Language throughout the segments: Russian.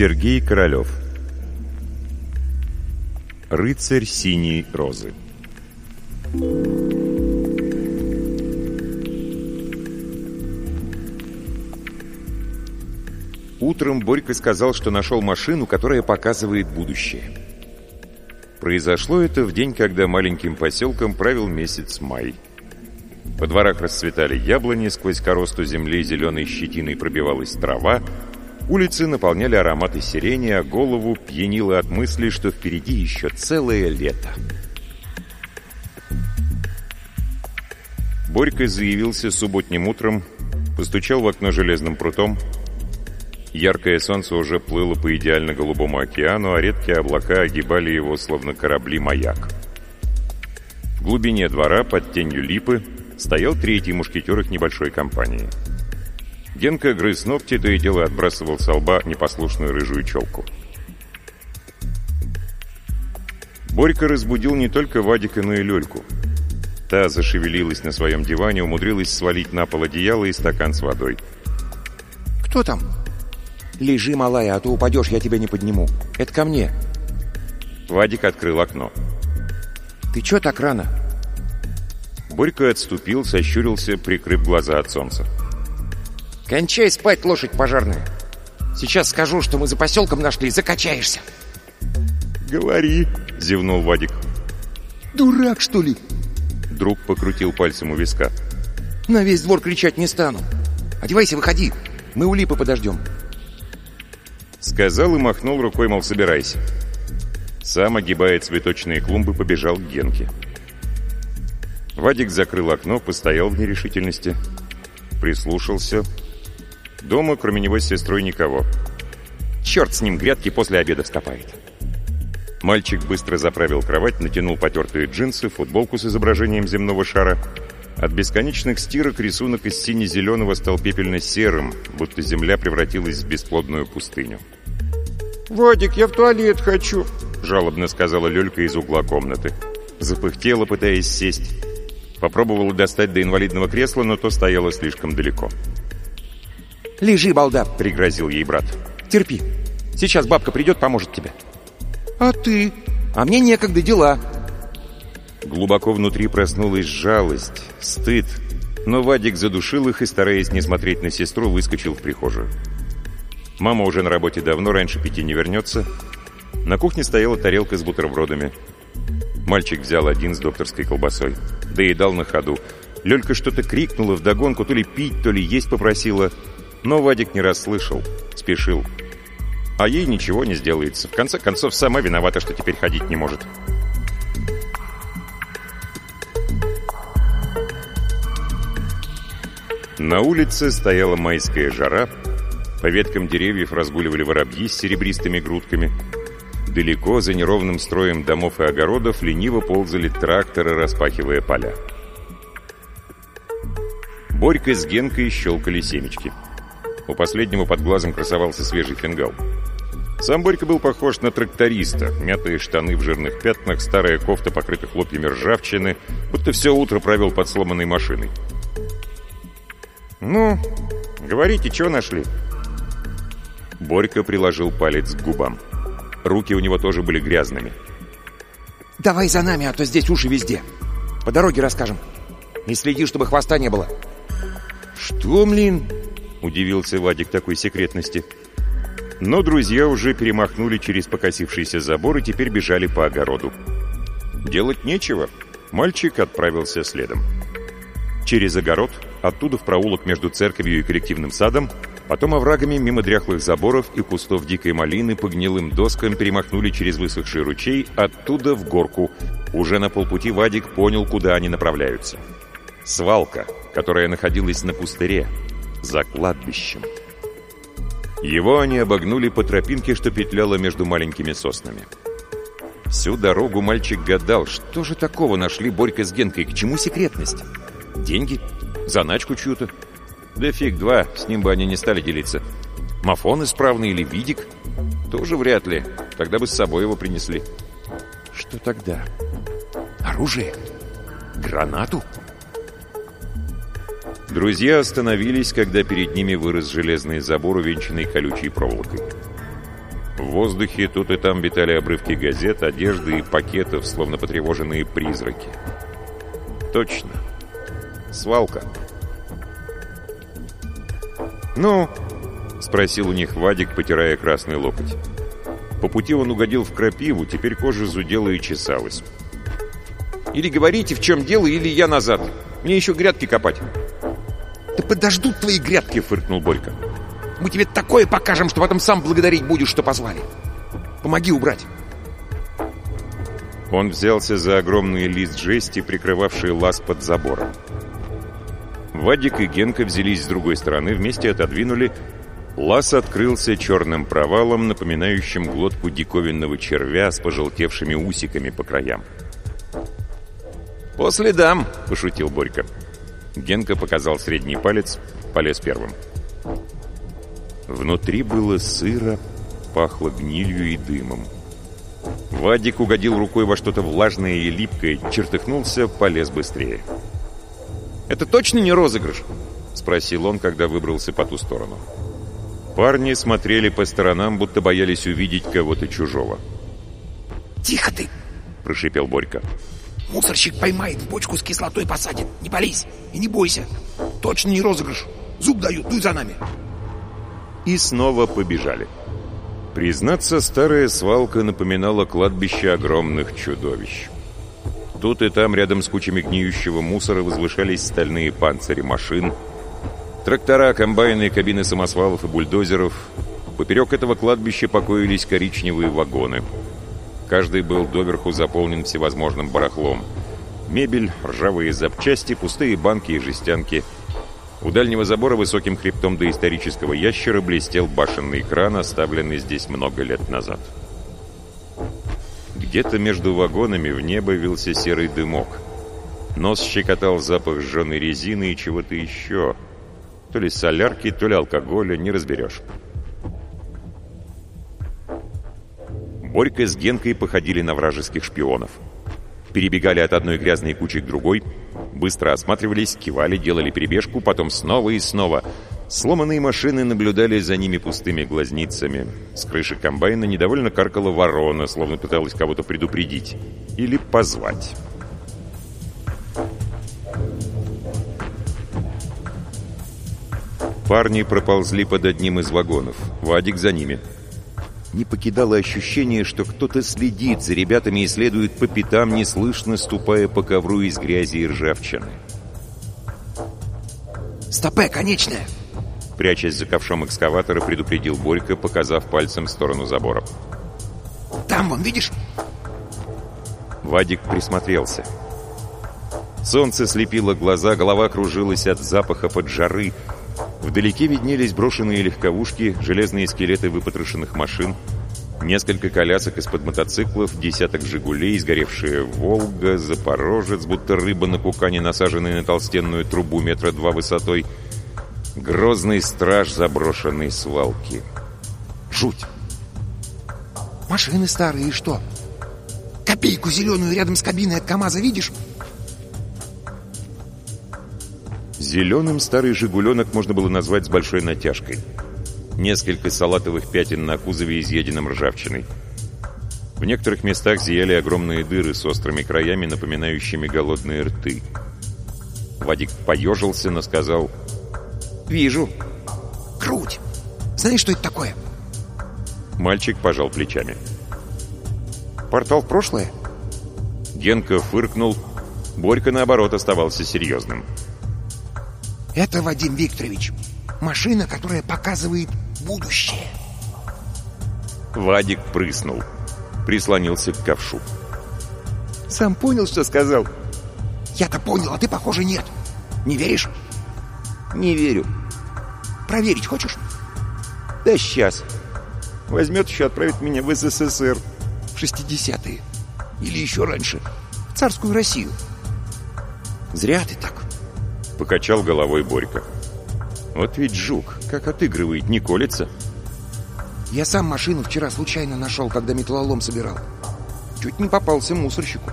Сергей Королев Рыцарь синей розы Утром Борька сказал, что нашел машину, которая показывает будущее. Произошло это в день, когда маленьким поселком правил месяц май. Во дворах расцветали яблони, сквозь коросту земли зеленой щетиной пробивалась трава, улицы наполняли ароматы сирени, а голову пьянило от мысли, что впереди еще целое лето. Борька заявился субботним утром, постучал в окно железным прутом, Яркое солнце уже плыло по идеально голубому океану, а редкие облака огибали его, словно корабли-маяк. В глубине двора, под тенью липы, стоял третий мушкетер их небольшой компании. Генка грыз ногти, то и дело отбрасывал со лба непослушную рыжую челку. Борька разбудил не только Вадика, но и Лёльку. Та зашевелилась на своем диване, умудрилась свалить на пол одеяло и стакан с водой. «Кто там?» «Лежи, малая, а то упадешь, я тебя не подниму. Это ко мне». Вадик открыл окно. «Ты чё так рано?» Борька отступил, сощурился, прикрыв глаза от солнца. «Кончай спать, лошадь пожарная. Сейчас скажу, что мы за поселком нашли, закачаешься». «Говори», — зевнул Вадик. «Дурак, что ли?» Друг покрутил пальцем у виска. «На весь двор кричать не стану. Одевайся, выходи. Мы у липы подождем». Сказал и махнул рукой, мол, собирайся. Сам, огибая цветочные клумбы, побежал к Генке. Вадик закрыл окно, постоял в нерешительности, прислушался. Дома, кроме него, с сестрой никого. Черт с ним, грядки после обеда вскопает. Мальчик быстро заправил кровать, натянул потертые джинсы, футболку с изображением земного шара — от бесконечных стирок рисунок из сине-зеленого стал пепельно-серым, будто земля превратилась в бесплодную пустыню. «Вадик, я в туалет хочу!» — жалобно сказала Лёлька из угла комнаты. Запыхтела, пытаясь сесть. Попробовала достать до инвалидного кресла, но то стояло слишком далеко. «Лежи, балда!» — пригрозил ей брат. «Терпи. Сейчас бабка придет, поможет тебе». «А ты?» «А мне некогда, дела». Глубоко внутри проснулась жалость, стыд, но Вадик задушил их и, стараясь не смотреть на сестру, выскочил в прихожую. Мама уже на работе давно, раньше пяти не вернется. На кухне стояла тарелка с бутербродами. Мальчик взял один с докторской колбасой. Доедал на ходу. Лёлька что-то крикнула вдогонку, то ли пить, то ли есть попросила. Но Вадик не расслышал, спешил. А ей ничего не сделается. В конце концов, сама виновата, что теперь ходить не может. На улице стояла майская жара, по веткам деревьев разгуливали воробьи с серебристыми грудками. Далеко, за неровным строем домов и огородов, лениво ползали тракторы, распахивая поля. Борька с Генкой щелкали семечки. У последнего под глазом красовался свежий фингал. Сам Борька был похож на тракториста. Мятые штаны в жирных пятнах, старая кофта, покрыта хлопьями ржавчины, будто все утро провел под сломанной машиной. «Ну, говорите, что нашли?» Борька приложил палец к губам. Руки у него тоже были грязными. «Давай за нами, а то здесь уши везде. По дороге расскажем. Не следи, чтобы хвоста не было». «Что, блин?» — удивился Вадик такой секретности. Но друзья уже перемахнули через покосившийся забор и теперь бежали по огороду. Делать нечего. Мальчик отправился следом. Через огород оттуда в проулок между церковью и коллективным садом, потом оврагами мимо дряхлых заборов и кустов дикой малины по гнилым доскам перемахнули через высохший ручей, оттуда в горку. Уже на полпути Вадик понял, куда они направляются. Свалка, которая находилась на пустыре, за кладбищем. Его они обогнули по тропинке, что петляла между маленькими соснами. Всю дорогу мальчик гадал, что же такого нашли Борька с Генкой, к чему секретность? Деньги? Заначку чью-то? Да фиг два, с ним бы они не стали делиться. Мафон исправный или видик? Тоже вряд ли. Тогда бы с собой его принесли. Что тогда? Оружие? Гранату? Друзья остановились, когда перед ними вырос железный забор, увенчанный колючей проволокой. воздухе тут и там витали обрывки газет, одежды и пакетов, словно потревоженные призраки. Точно. Свалка. «Ну?» — спросил у них Вадик, потирая красный локоть. По пути он угодил в крапиву, теперь кожа зудела и чесалась. «Или говорите, в чем дело, или я назад. Мне еще грядки копать». «Да подождут твои грядки!» — фыркнул Борька. «Мы тебе такое покажем, что потом сам благодарить будешь, что позвали. Помоги убрать». Он взялся за огромный лист жести, прикрывавший лаз под забором. Вадик и Генка взялись с другой стороны, вместе отодвинули. Лаз открылся черным провалом, напоминающим глотку диковинного червя с пожелтевшими усиками по краям. «По следам!» — пошутил Борька. Генка показал средний палец, полез первым. Внутри было сыро, пахло гнилью и дымом. Вадик угодил рукой во что-то влажное и липкое, чертыхнулся, полез быстрее. «Это точно не розыгрыш?» — спросил он, когда выбрался по ту сторону. Парни смотрели по сторонам, будто боялись увидеть кого-то чужого. «Тихо ты!» — прошипел Борька. «Мусорщик поймает, в бочку с кислотой посадит. Не пались и не бойся. Точно не розыгрыш. Зуб дают, дуй за нами!» И снова побежали. Признаться, старая свалка напоминала кладбище огромных чудовищ. Тут и там, рядом с кучами гниющего мусора, возвышались стальные панцири машин, трактора, комбайны, кабины самосвалов и бульдозеров. Поперек этого кладбища покоились коричневые вагоны. Каждый был доверху заполнен всевозможным барахлом. Мебель, ржавые запчасти, пустые банки и жестянки — у дальнего забора высоким хребтом доисторического ящера блестел башенный кран, оставленный здесь много лет назад. Где-то между вагонами в небо вился серый дымок. Нос щекотал запах сжженной резины и чего-то еще. То ли солярки, то ли алкоголя, не разберешь. Борька с Генкой походили на вражеских шпионов. Перебегали от одной грязной кучи к другой — Быстро осматривались, кивали, делали перебежку, потом снова и снова. Сломанные машины наблюдали за ними пустыми глазницами. С крыши комбайна недовольно каркала ворона, словно пыталась кого-то предупредить. Или позвать. Парни проползли под одним из вагонов. Вадик за ними не покидало ощущение, что кто-то следит за ребятами и следует по пятам, неслышно ступая по ковру из грязи и ржавчины. «Стопе, конечная!» Прячась за ковшом экскаватора, предупредил Борька, показав пальцем в сторону забора. «Там, вон, видишь?» Вадик присмотрелся. Солнце слепило глаза, голова кружилась от запаха под жары, Вдалеке виднелись брошенные легковушки, железные скелеты выпотрошенных машин, несколько колясок из-под мотоциклов, десяток «Жигулей», сгоревшая «Волга», «Запорожец», будто рыба на кукане, насаженная на толстенную трубу метра два высотой, грозный страж заброшенной свалки. Жуть! Машины старые и что? Копейку зеленую рядом с кабиной от КамАЗа видишь? Зеленым старый «Жигуленок» можно было назвать с большой натяжкой. Несколько салатовых пятен на кузове, изъеденном ржавчиной. В некоторых местах зияли огромные дыры с острыми краями, напоминающими голодные рты. Вадик поежился, но сказал «Вижу. Круть. Знаешь, что это такое?» Мальчик пожал плечами. «Портал в прошлое?» Генка фыркнул. Борька, наоборот, оставался серьезным. Это, Вадим Викторович, машина, которая показывает будущее. Вадик прыснул. Прислонился к ковшу. Сам понял, что сказал? Я-то понял, а ты, похоже, нет. Не веришь? Не верю. Проверить хочешь? Да сейчас. Возьмет еще отправит меня в СССР. В 60-е. Или еще раньше. В царскую Россию. Зря ты так. Покачал головой Борька. Вот ведь жук, как отыгрывает, не колется. Я сам машину вчера случайно нашел, когда металлолом собирал. Чуть не попался мусорщику.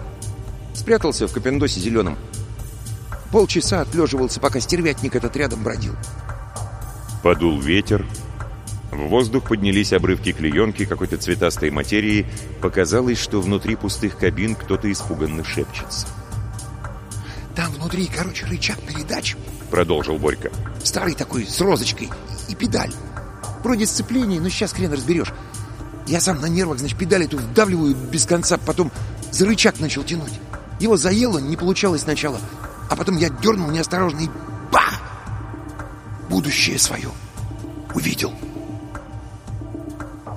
Спрятался в капендосе зеленом. Полчаса отлеживался, пока стервятник этот рядом бродил. Подул ветер. В воздух поднялись обрывки клеенки, какой-то цветастой материи. Показалось, что внутри пустых кабин кто-то испуганно шепчется. «Там внутри, короче, рычаг передач», — продолжил Борька. «Старый такой, с розочкой, и педаль. Вроде сцепление, но сейчас хрен разберешь. Я сам на нервах, значит, педаль эту вдавливаю без конца, потом за рычаг начал тянуть. Его заело, не получалось сначала, а потом я дернул неосторожно и бах! Будущее свое увидел».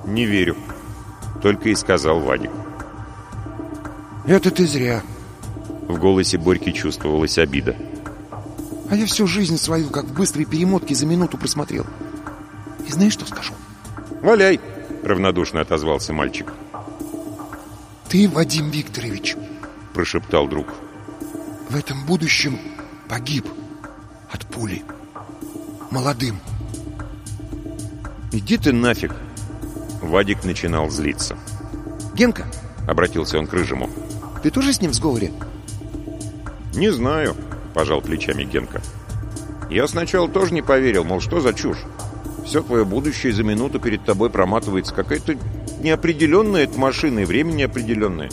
«Не верю», — только и сказал Вадик. «Это ты зря». В голосе Борьки чувствовалась обида. «А я всю жизнь свою, как в быстрой перемотке, за минуту просмотрел. И знаешь, что скажу?» «Валяй!» — равнодушно отозвался мальчик. «Ты, Вадим Викторович», — прошептал друг, — «в этом будущем погиб от пули. Молодым». «Иди ты нафиг!» Вадик начинал злиться. «Генка!» — обратился он к Рыжему. «Ты тоже с ним в сговоре?» «Не знаю», — пожал плечами Генка. «Я сначала тоже не поверил, мол, что за чушь? Все твое будущее за минуту перед тобой проматывается. Какая-то неопределенная эта машина и время неопределенное.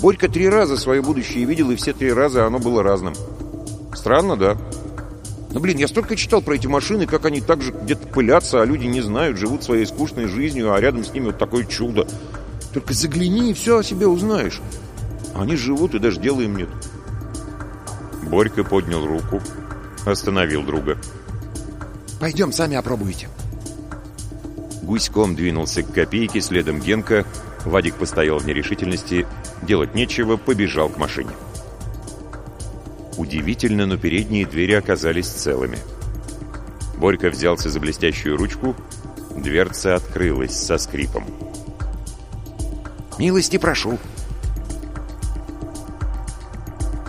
Борька три раза свое будущее видел, и все три раза оно было разным. Странно, да?» Но, блин, я столько читал про эти машины, как они так же где-то пылятся, а люди не знают, живут своей скучной жизнью, а рядом с ними вот такое чудо. Только загляни, и все о себе узнаешь. Они живут, и даже дела им нет. Борька поднял руку, остановил друга. «Пойдем, сами опробуйте». Гуськом двинулся к копейке, следом Генка. Вадик постоял в нерешительности. Делать нечего, побежал к машине. Удивительно, но передние двери оказались целыми. Борька взялся за блестящую ручку. Дверца открылась со скрипом. «Милости прошу!»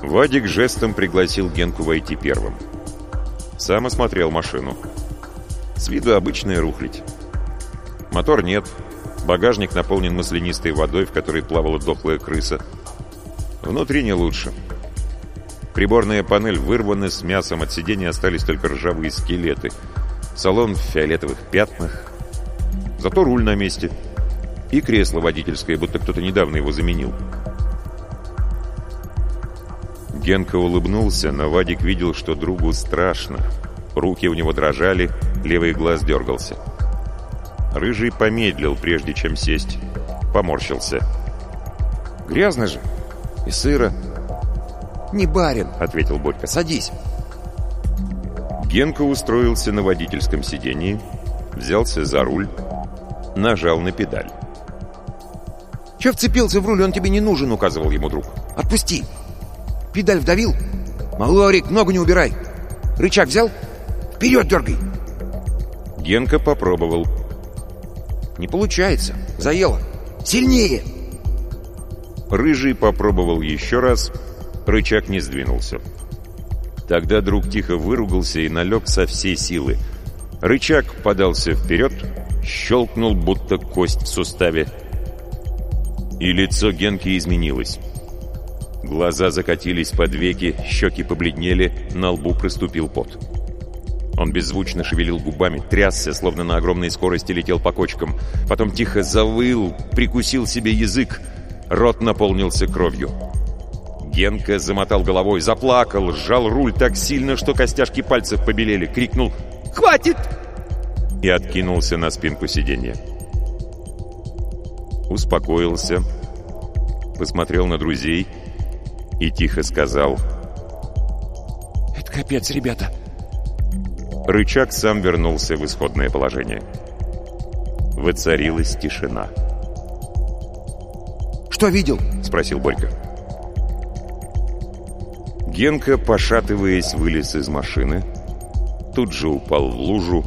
Вадик жестом пригласил Генку войти первым. Сам осмотрел машину. С виду обычная рухлядь. Мотор нет. Багажник наполнен маслянистой водой, в которой плавала дохлая крыса. Внутри не лучше. Приборная панель вырвана с мясом, от сидения остались только ржавые скелеты. Салон в фиолетовых пятнах. Зато руль на месте. И кресло водительское, будто кто-то недавно его заменил. Генка улыбнулся, но Вадик видел, что другу страшно. Руки у него дрожали, левый глаз дергался. Рыжий помедлил, прежде чем сесть. Поморщился. «Грязно же. И сыро. «Не барин», — ответил Борька. «Садись». Генка устроился на водительском сидении, взялся за руль, нажал на педаль. «Че вцепился в руль? Он тебе не нужен», — указывал ему друг. «Отпусти! Педаль вдавил? Малорик, ногу не убирай! Рычаг взял? Вперед дергай!» Генка попробовал. «Не получается. Заело. Сильнее!» Рыжий попробовал еще раз — Рычаг не сдвинулся. Тогда друг тихо выругался и налег со всей силы. Рычаг подался вперед, щелкнул, будто кость в суставе. И лицо Генки изменилось. Глаза закатились под веки, щеки побледнели, на лбу проступил пот. Он беззвучно шевелил губами, трясся, словно на огромной скорости летел по кочкам. Потом тихо завыл, прикусил себе язык. Рот наполнился кровью. Генка замотал головой, заплакал, сжал руль так сильно, что костяшки пальцев побелели, крикнул «Хватит!» и откинулся на спинку сиденья. Успокоился, посмотрел на друзей и тихо сказал «Это капец, ребята!» Рычаг сам вернулся в исходное положение. Воцарилась тишина. «Что видел?» — спросил Борька. Генка, пошатываясь, вылез из машины. Тут же упал в лужу.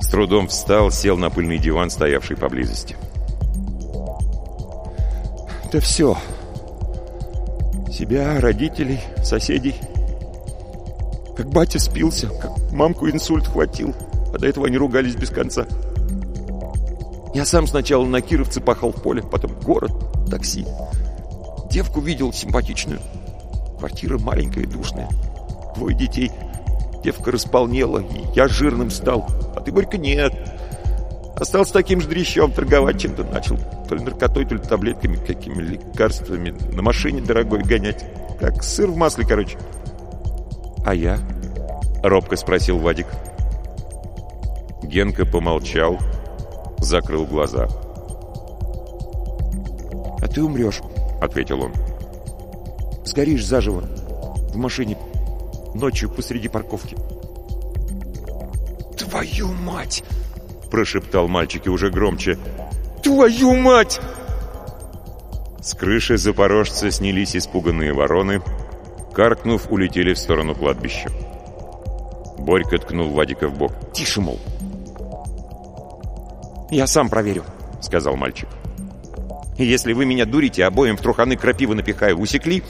С трудом встал, сел на пыльный диван, стоявший поблизости. «Да все. Себя, родителей, соседей. Как батя спился, как мамку инсульт хватил, а до этого они ругались без конца. Я сам сначала на Кировце пахал в поле, потом город, такси. Девку видел симпатичную». Квартира маленькая и душная. Двое детей. Девка располнела, и я жирным стал. А ты, Борька, нет. Остался таким же дрищом торговать чем-то начал. То ли наркотой, то ли таблетками, какими лекарствами. На машине дорогой гонять. Как сыр в масле, короче. «А я?» — робко спросил Вадик. Генка помолчал, закрыл глаза. «А ты умрешь», — ответил он. «Сгоришь заживо в машине ночью посреди парковки». «Твою мать!» — прошептал мальчик и уже громче. «Твою мать!» С крыши запорожца снялись испуганные вороны, каркнув, улетели в сторону кладбища. Борька ткнул Вадика в бок. «Тише, мол!» «Я сам проверю», — сказал мальчик. «И если вы меня дурите, обоим в труханы крапивы напихаю, усекли?»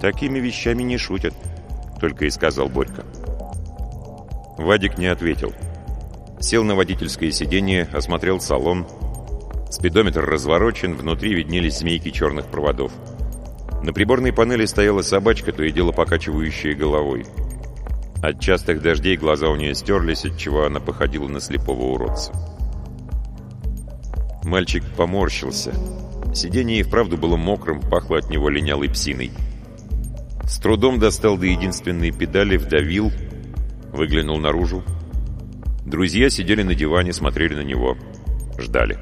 «Такими вещами не шутят», — только и сказал Борька. Вадик не ответил. Сел на водительское сиденье, осмотрел салон. Спидометр разворочен, внутри виднелись змейки черных проводов. На приборной панели стояла собачка, то и дело покачивающая головой. От частых дождей глаза у нее стерлись, отчего она походила на слепого уродца. Мальчик поморщился. Сиденье и вправду было мокрым, пахло от него линялой псиной. С трудом достал до единственной педали, вдавил, выглянул наружу. Друзья сидели на диване, смотрели на него, ждали.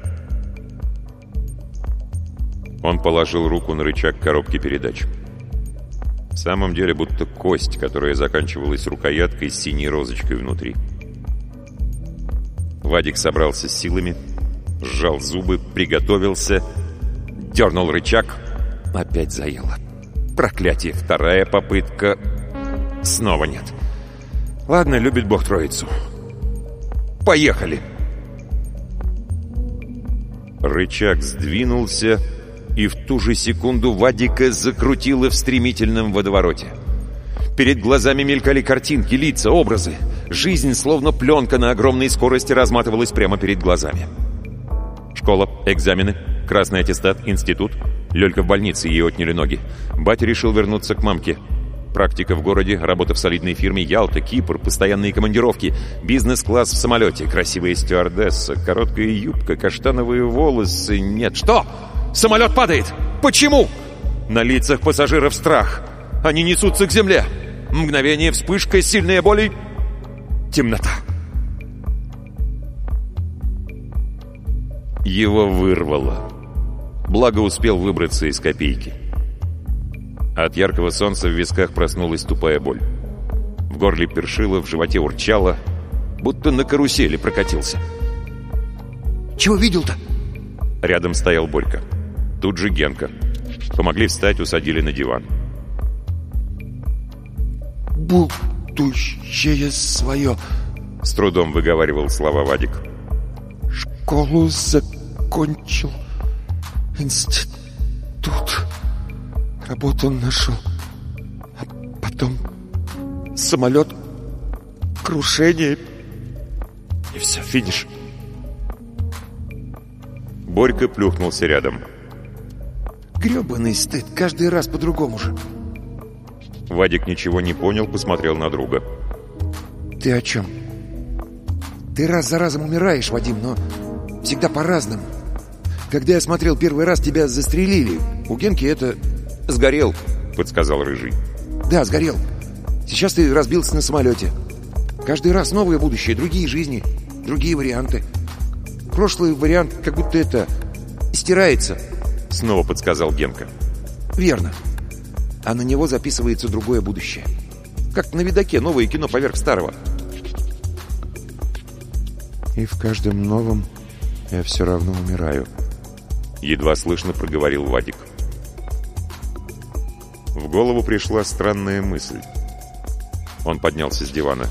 Он положил руку на рычаг коробки передач. В самом деле, будто кость, которая заканчивалась рукояткой с синей розочкой внутри. Вадик собрался с силами, сжал зубы, приготовился, дернул рычаг. Опять заело. Проклятие, вторая попытка. Снова нет. Ладно, любит Бог Троицу. Поехали! Рычаг сдвинулся, и в ту же секунду Вадика закрутило в стремительном водовороте. Перед глазами мелькали картинки, лица, образы. Жизнь, словно пленка на огромной скорости, разматывалась прямо перед глазами. Школа, экзамены, красный аттестат, институт. Лёлька в больнице, ей отняли ноги. Батя решил вернуться к мамке. Практика в городе, работа в солидной фирме Ялта, Кипр, постоянные командировки, бизнес-класс в самолете, красивая стюардесса, короткая юбка, каштановые волосы. Нет, что? Самолет падает! Почему? На лицах пассажиров страх. Они несутся к земле. Мгновение, вспышка, сильная боль и... Темнота. Его вырвало. Благо успел выбраться из копейки. От яркого солнца в висках проснулась тупая боль. В горле першило, в животе урчало, будто на карусели прокатился. «Чего видел-то?» Рядом стоял Борька. Тут же Генка. Помогли встать, усадили на диван. «Будущее свое!» С трудом выговаривал слова Вадик. «Школу закончил, институт...» Работу нашел. А потом самолет, крушение и все, финиш. Борька плюхнулся рядом. Гребаный стыд, каждый раз по-другому же. Вадик ничего не понял, посмотрел на друга. Ты о чем? Ты раз за разом умираешь, Вадим, но всегда по-разному. Когда я смотрел первый раз, тебя застрелили. У Генки это «Сгорел», — подсказал Рыжий. «Да, сгорел. Сейчас ты разбился на самолете. Каждый раз новое будущее, другие жизни, другие варианты. Прошлый вариант как будто это... стирается», — снова подсказал Генка. «Верно. А на него записывается другое будущее. Как на видаке новое кино поверх старого». «И в каждом новом я все равно умираю», — едва слышно проговорил Вадик. «Вадик». В голову пришла странная мысль. Он поднялся с дивана.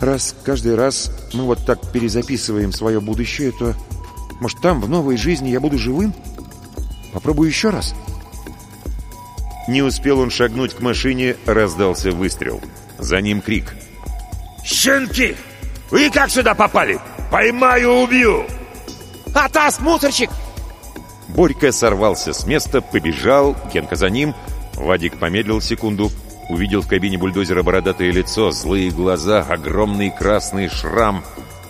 «Раз каждый раз мы вот так перезаписываем свое будущее, то, может, там, в новой жизни, я буду живым? Попробую еще раз?» Не успел он шагнуть к машине, раздался выстрел. За ним крик. «Щенки! Вы как сюда попали? Поймаю, убью!» «Атас, мусорщик!» Борька сорвался с места, побежал, Генка за ним — Вадик помедлил секунду, увидел в кабине бульдозера бородатое лицо, злые глаза, огромный красный шрам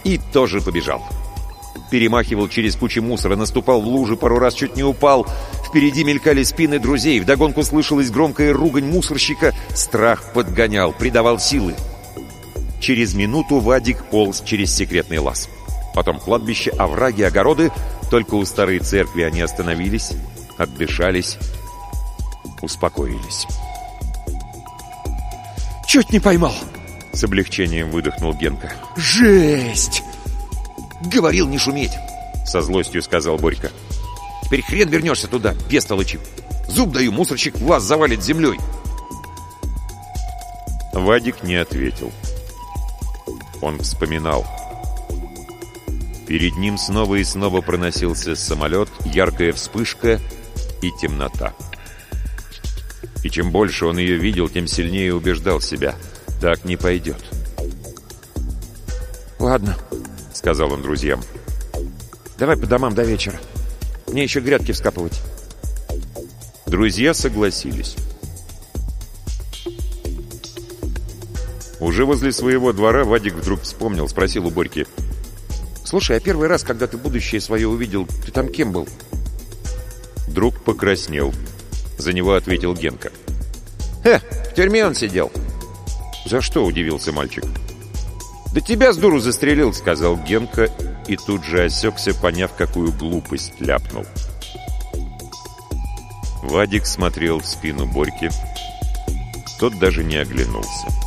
И тоже побежал. Перемахивал через кучу мусора, наступал в лужи, пару раз чуть не упал. Впереди мелькали спины друзей, вдогонку слышалась громкая ругань мусорщика. Страх подгонял, придавал силы. Через минуту Вадик полз через секретный лаз. Потом кладбище, овраги, огороды. Только у старой церкви они остановились, отдышались, успокоились. «Чуть не поймал!» С облегчением выдохнул Генка. «Жесть!» «Говорил не шуметь!» Со злостью сказал Борька. «Теперь хрен вернешься туда, бестолочи! Зуб даю, мусорщик вас завалит землей!» Вадик не ответил. Он вспоминал. Перед ним снова и снова проносился самолет, яркая вспышка и темнота. И чем больше он ее видел, тем сильнее убеждал себя. Так не пойдет. «Ладно», — сказал он друзьям. «Давай по домам до вечера. Мне еще грядки вскапывать». Друзья согласились. Уже возле своего двора Вадик вдруг вспомнил, спросил у Борьки. «Слушай, а первый раз, когда ты будущее свое увидел, ты там кем был?» Друг покраснел. За него ответил Генка. «Хе, в тюрьме он сидел». «За что?» – удивился мальчик. «Да тебя с дуру застрелил», – сказал Генка и тут же осекся, поняв, какую глупость ляпнул. Вадик смотрел в спину Борьки. Тот даже не оглянулся.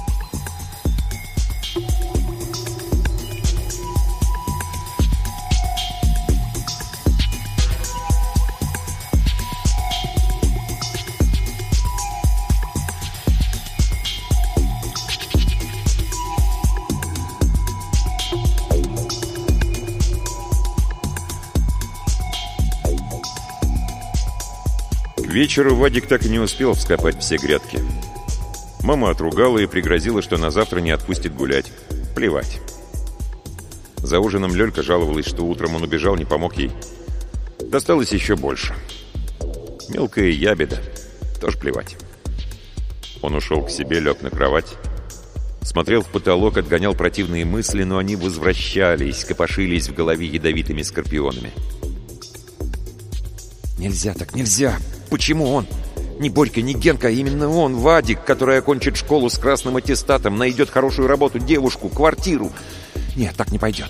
Вечеру Вадик так и не успел вскопать все грядки. Мама отругала и пригрозила, что на завтра не отпустит гулять. Плевать. За ужином Лёлька жаловалась, что утром он убежал, не помог ей. Досталось еще больше. Мелкая ябеда. Тоже плевать. Он ушел к себе, лег на кровать. Смотрел в потолок, отгонял противные мысли, но они возвращались, копошились в голове ядовитыми скорпионами. «Нельзя так, нельзя!» Почему он? Не Борька, не Генка, а именно он, Вадик, который окончит школу с красным аттестатом, найдет хорошую работу, девушку, квартиру. Нет, так не пойдет.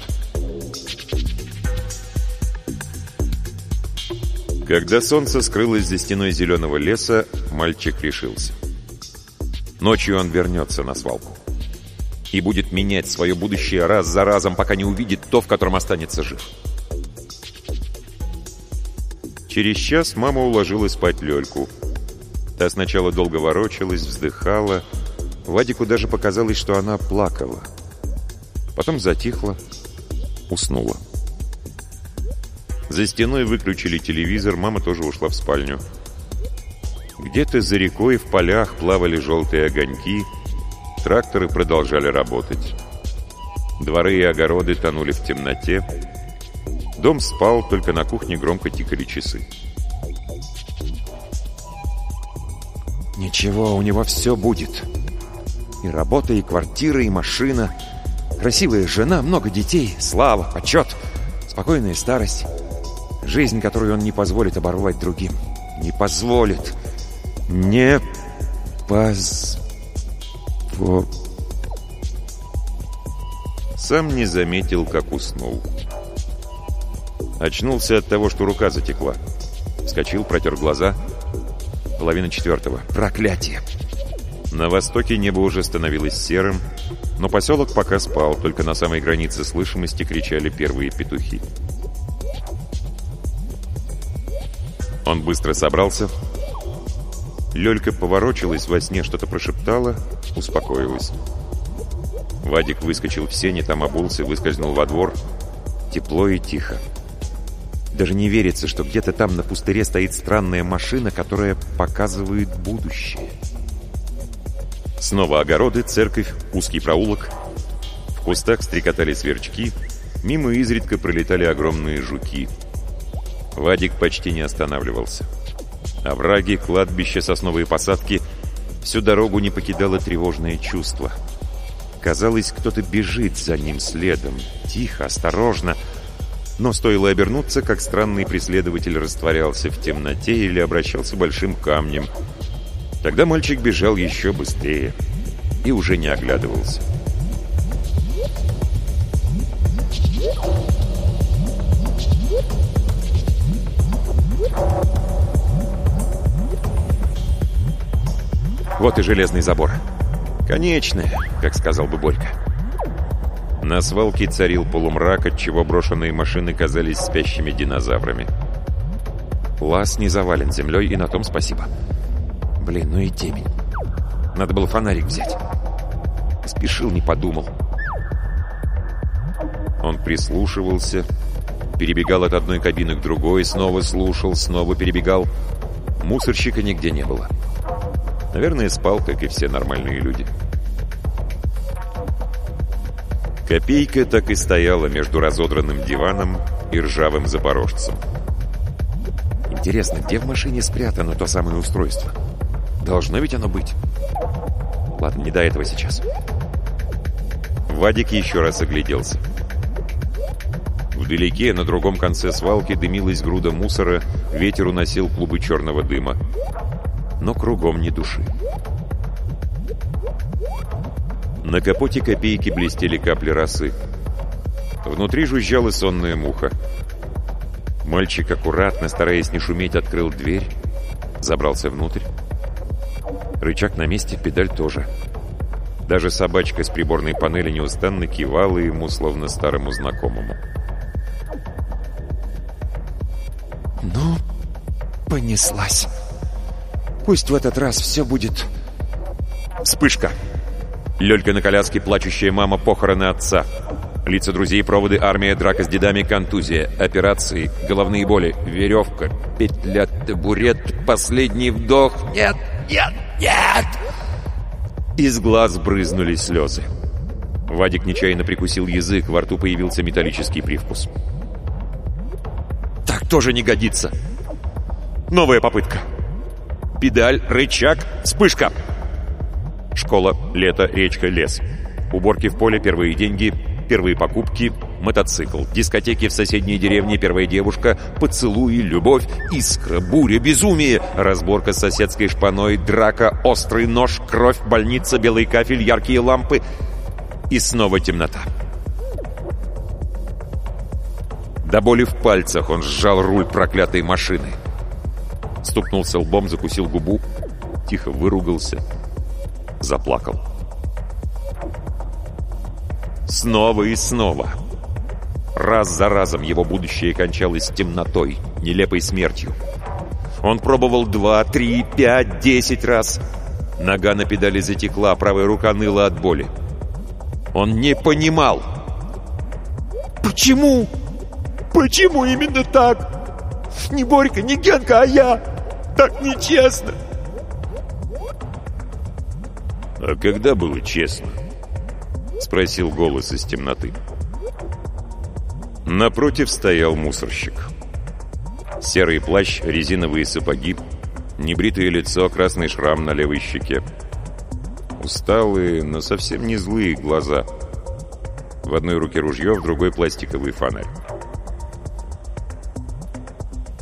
Когда солнце скрылось за стеной зеленого леса, мальчик решился. Ночью он вернется на свалку. И будет менять свое будущее раз за разом, пока не увидит то, в котором останется жив. Через час мама уложила спать Лёльку. Та сначала долго ворочалась, вздыхала. Вадику даже показалось, что она плакала. Потом затихла, уснула. За стеной выключили телевизор, мама тоже ушла в спальню. Где-то за рекой в полях плавали желтые огоньки, тракторы продолжали работать. Дворы и огороды тонули в темноте, Дом спал, только на кухне громко тикали часы. Ничего, у него все будет. И работа, и квартира, и машина. Красивая жена, много детей, слава, почет, спокойная старость. Жизнь, которую он не позволит оборвать другим. Не позволит. Не поз... Сам не заметил, как уснул. Очнулся от того, что рука затекла. Вскочил, протер глаза. Половина четвертого. Проклятие! На востоке небо уже становилось серым, но поселок пока спал, только на самой границе слышимости кричали первые петухи. Он быстро собрался. Лёлька поворочилась во сне, что-то прошептала, успокоилась. Вадик выскочил в сене, там обулся, выскользнул во двор. Тепло и тихо. Даже не верится, что где-то там на пустыре стоит странная машина, которая показывает будущее. Снова огороды, церковь, узкий проулок. В кустах стрекотали сверчки, мимо изредка пролетали огромные жуки. Вадик почти не останавливался. Овраги, кладбище, сосновые посадки — всю дорогу не покидало тревожное чувство. Казалось, кто-то бежит за ним следом, тихо, осторожно. Но стоило обернуться, как странный преследователь растворялся в темноте или обращался большим камнем. Тогда мальчик бежал еще быстрее и уже не оглядывался. Вот и железный забор. Конечное, как сказал бы Борька. На свалке царил полумрак, отчего брошенные машины казались спящими динозаврами. Лаз не завален землей, и на том спасибо. Блин, ну и темень. Надо было фонарик взять. Спешил, не подумал. Он прислушивался, перебегал от одной кабины к другой, снова слушал, снова перебегал. Мусорщика нигде не было. Наверное, спал, как и все нормальные люди. Копейка так и стояла между разодранным диваном и ржавым запорожцем. Интересно, где в машине спрятано то самое устройство? Должно ведь оно быть. Ладно, не до этого сейчас. Вадик еще раз огляделся. Вдалеке, на другом конце свалки, дымилась груда мусора, ветер уносил клубы черного дыма но кругом ни души. На капоте копейки блестели капли росы. Внутри жужжала сонная муха. Мальчик аккуратно, стараясь не шуметь, открыл дверь, забрался внутрь. Рычаг на месте, педаль тоже. Даже собачка с приборной панели неустанно кивала ему, словно старому знакомому. «Ну, понеслась!» Пусть в этот раз все будет... Вспышка. Лёлька на коляске, плачущая мама, похороны отца. Лица друзей, проводы, армия, драка с дедами, контузия, операции, головные боли, веревка, петля, табурет, последний вдох. Нет, нет, нет! Из глаз брызнули слезы. Вадик нечаянно прикусил язык, во рту появился металлический привкус. Так тоже не годится. Новая попытка педаль, рычаг, вспышка. Школа, лето, речка, лес. Уборки в поле, первые деньги, первые покупки, мотоцикл, дискотеки в соседней деревне, первая девушка, поцелуи, любовь, искра, буря, безумие, разборка с соседской шпаной, драка, острый нож, кровь, больница, белый кафель, яркие лампы и снова темнота. До боли в пальцах он сжал руль проклятой машины. Стукнулся лбом, закусил губу, тихо выругался, заплакал. Снова и снова. Раз за разом его будущее кончалось темнотой, нелепой смертью. Он пробовал два, три, пять, десять раз. Нога на педали затекла, правая рука ныла от боли. Он не понимал. Почему? Почему именно так? Не Борька, не Генка, а я. Так нечестно. А когда было честно? Спросил голос из темноты. Напротив стоял мусорщик. Серый плащ, резиновые сапоги, небритое лицо, красный шрам на левой щеке. Усталые, но совсем не злые глаза. В одной руке ружье, в другой пластиковый фонарь.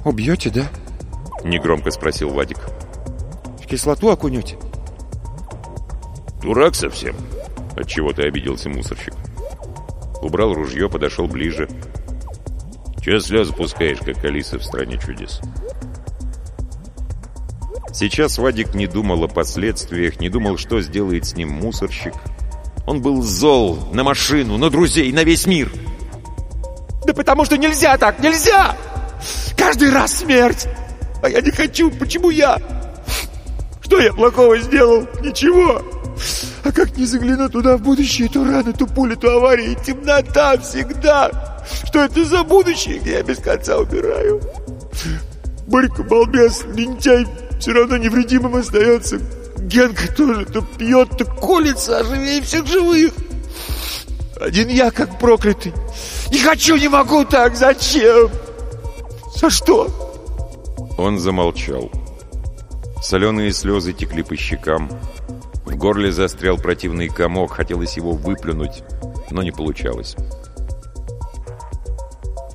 «Убьете, да?» — негромко спросил Вадик. «В кислоту окунете?» «Дурак совсем?» — отчего ты обиделся мусорщик. Убрал ружье, подошел ближе. «Чего слезы пускаешь, как Алиса в «Стране чудес»?» Сейчас Вадик не думал о последствиях, не думал, что сделает с ним мусорщик. Он был зол на машину, на друзей, на весь мир. «Да потому что нельзя так, нельзя!» Каждый раз смерть. А я не хочу. Почему я? Что я плохого сделал? Ничего. А как не загляну туда в будущее, то рано, то пуля, то авария, темнота всегда. Что это за будущее, где я без конца убираю? Борька, балбес, лентяй, все равно невредимым остается. Генка тоже то пьет, то колется, а всех живых. Один я как проклятый. Не хочу, не могу так, зачем? За что?» Он замолчал. Соленые слезы текли по щекам. В горле застрял противный комок, хотелось его выплюнуть, но не получалось.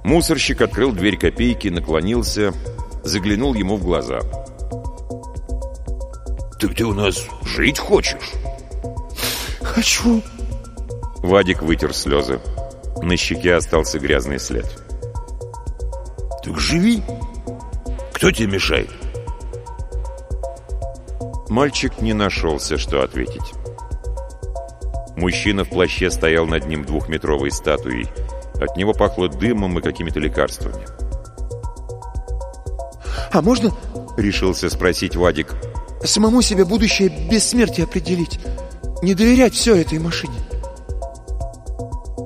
Мусорщик открыл дверь копейки, наклонился, заглянул ему в глаза. «Так ты у нас жить хочешь?» «Хочу!» Вадик вытер слезы. На щеке остался грязный след. «Так живи! Кто тебе мешает?» Мальчик не нашелся, что ответить. Мужчина в плаще стоял над ним двухметровой статуей. От него пахло дымом и какими-то лекарствами. «А можно, — решился спросить Вадик, — самому себе будущее бессмертие определить? Не доверять все этой машине?»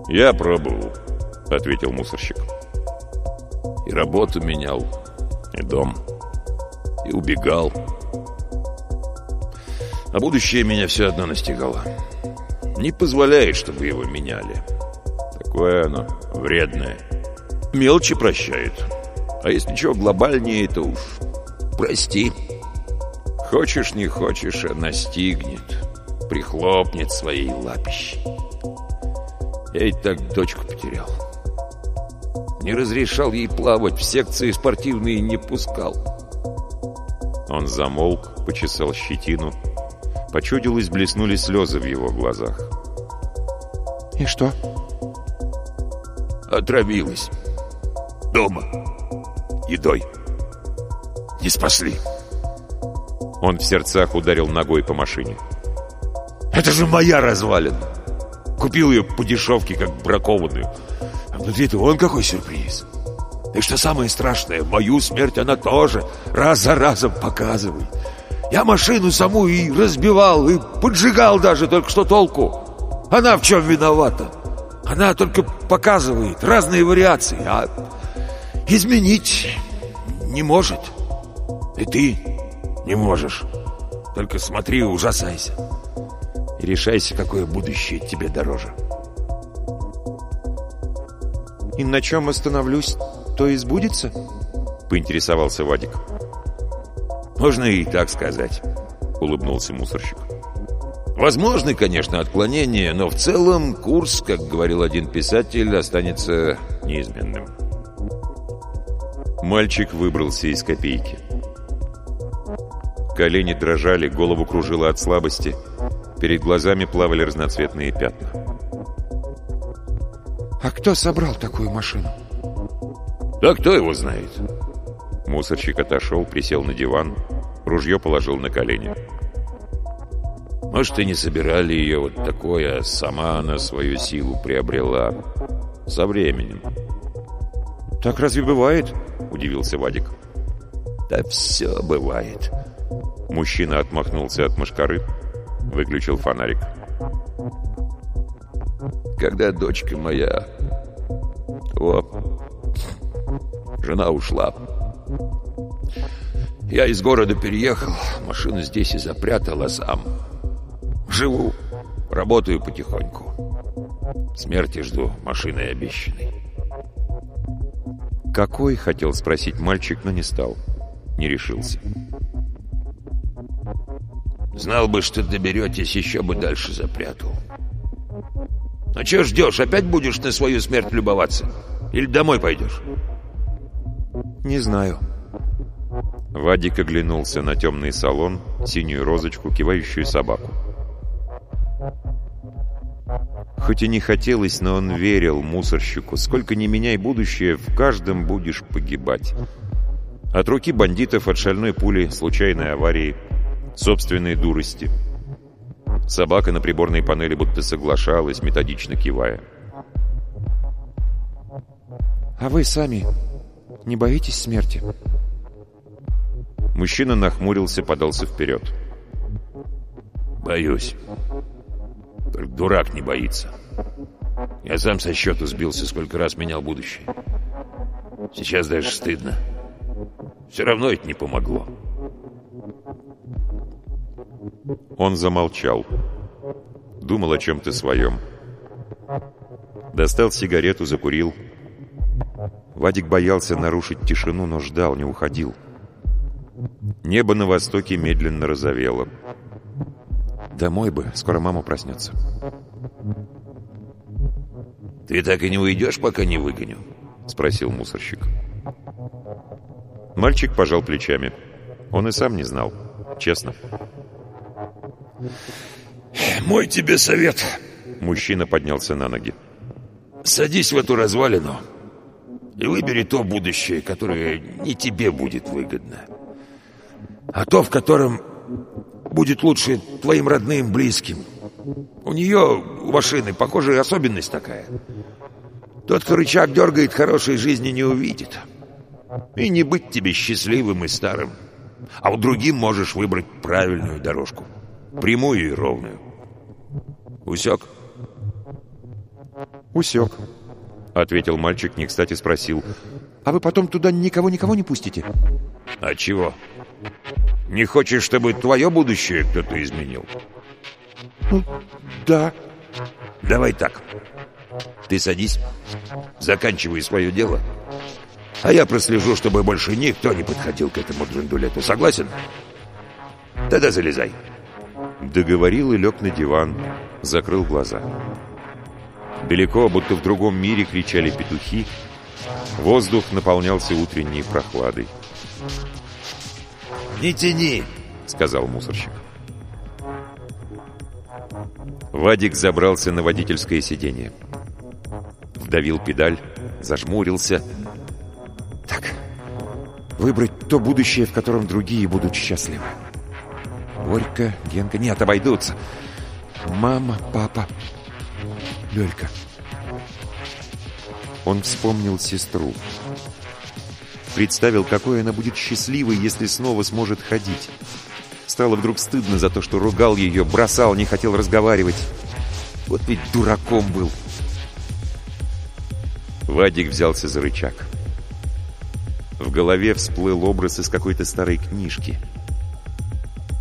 «Я пробовал», — ответил мусорщик. «И работу менял, и дом, и убегал. А будущее меня все одно настигало. Не позволяет, чтобы его меняли. Такое оно вредное. Мелочи прощает. А если чего глобальнее, то уж прости. Хочешь, не хочешь, а настигнет. Прихлопнет своей лапищей. Я ведь так дочку потерял. Не разрешал ей плавать, в секции спортивные не пускал. Он замолк, почесал щетину. Почудилось, блеснули слезы в его глазах. «И что?» Отравилась. Дома. Едой. Не спасли. Он в сердцах ударил ногой по машине. Это же моя развалина. Купил ее по дешевке, как бракованную. А внутри-то вон какой сюрприз. И что самое страшное, мою смерть она тоже раз за разом показывает. Я машину саму и разбивал, и поджигал даже, только что толку. Она в чем виновата? Она только показывает разные вариации, а изменить не может. И ты не можешь. Только смотри и ужасайся. И решайся, какое будущее тебе дороже. «И на чем остановлюсь, то и сбудется?» — поинтересовался Вадик. «Можно и так сказать», — улыбнулся мусорщик. «Возможны, конечно, отклонения, но в целом курс, как говорил один писатель, останется неизменным». Мальчик выбрался из копейки. Колени дрожали, голову кружило от слабости. Перед глазами плавали разноцветные пятна. «А кто собрал такую машину?» «Да кто его знает?» Мусорщик отошел, присел на диван, ружье положил на колени. «Может, и не собирали ее вот такое, а сама она свою силу приобрела. Со временем». «Так разве бывает?» — удивился Вадик. «Да все бывает». Мужчина отмахнулся от мошкары, выключил фонарик. «Когда дочка моя... О, жена ушла. Я из города переехал, машину здесь и запрятал, а сам живу, работаю потихоньку. Смерти жду, машиной обещанной. «Какой?» — хотел спросить мальчик, но не стал. Не решился. Знал бы, что доберетесь, еще бы дальше запрятал. А че ждешь? Опять будешь на свою смерть любоваться? Или домой пойдешь? «Не знаю». Вадик оглянулся на темный салон, синюю розочку, кивающую собаку. Хоть и не хотелось, но он верил мусорщику. Сколько ни меняй будущее, в каждом будешь погибать. От руки бандитов, от шальной пули, случайной аварии, собственной дурости. Собака на приборной панели будто соглашалась, методично кивая. «А вы сами не боитесь смерти?» Мужчина нахмурился, подался вперед. Боюсь. Только дурак не боится. Я сам со счету сбился, сколько раз менял будущее. Сейчас даже стыдно. Все равно это не помогло. Он замолчал. Думал о чем-то своем. Достал сигарету, закурил. Вадик боялся нарушить тишину, но ждал, не уходил. Небо на востоке медленно розовело. Домой бы, скоро мама проснется. «Ты так и не уйдешь, пока не выгоню?» — спросил мусорщик. Мальчик пожал плечами. Он и сам не знал, честно. «Мой тебе совет!» Мужчина поднялся на ноги. «Садись в эту развалину и выбери то будущее, которое не тебе будет выгодно, а то, в котором будет лучше твоим родным, близким. У нее, у машины, похоже, особенность такая. Тот, кто рычаг дергает, хорошей жизни не увидит. И не быть тебе счастливым и старым. А у другим можешь выбрать правильную дорожку. Прямую и ровную. Усек? Усек. Ответил мальчик, не кстати спросил. А вы потом туда никого-никого не пустите? А чего? Не хочешь, чтобы твое будущее кто-то изменил? Ну, да. Давай так. Ты садись, заканчивай свое дело, а я прослежу, чтобы больше никто не подходил к этому драндулету. Согласен? Тогда залезай. Договорил и лег на диван, закрыл глаза. Далеко, будто в другом мире, кричали петухи. Воздух наполнялся утренней прохладой. «Не тяни!» — сказал мусорщик. Вадик забрался на водительское сиденье. Вдавил педаль, зажмурился. Так, выбрать то будущее, в котором другие будут счастливы. Горько, Генка, нет, обойдутся. Мама, папа, Лёлька. Он вспомнил сестру. Представил, какой она будет счастливой, если снова сможет ходить. Стало вдруг стыдно за то, что ругал ее, бросал, не хотел разговаривать. Вот ведь дураком был. Вадик взялся за рычаг. В голове всплыл образ из какой-то старой книжки.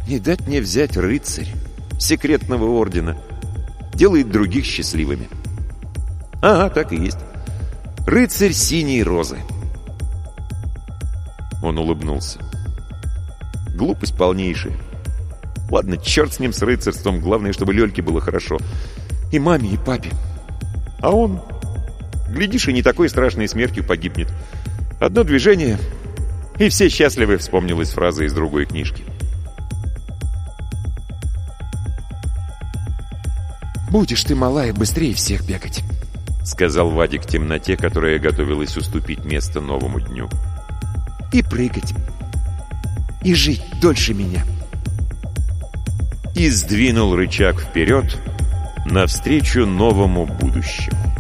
Не дать мне взять рыцарь секретного ордена. Делает других счастливыми. Ага, так и есть. Рыцарь синей розы. Он улыбнулся. Глупость полнейшая. Ладно, черт с ним, с рыцарством. Главное, чтобы Лельке было хорошо. И маме, и папе. А он, глядишь, и не такой страшной смертью погибнет. Одно движение, и все счастливы, вспомнилась фраза из другой книжки. «Будешь ты малая быстрее всех бегать», — сказал Вадик темноте, которая готовилась уступить место новому дню. «И прыгать, и жить дольше меня». И сдвинул рычаг вперед навстречу новому будущему.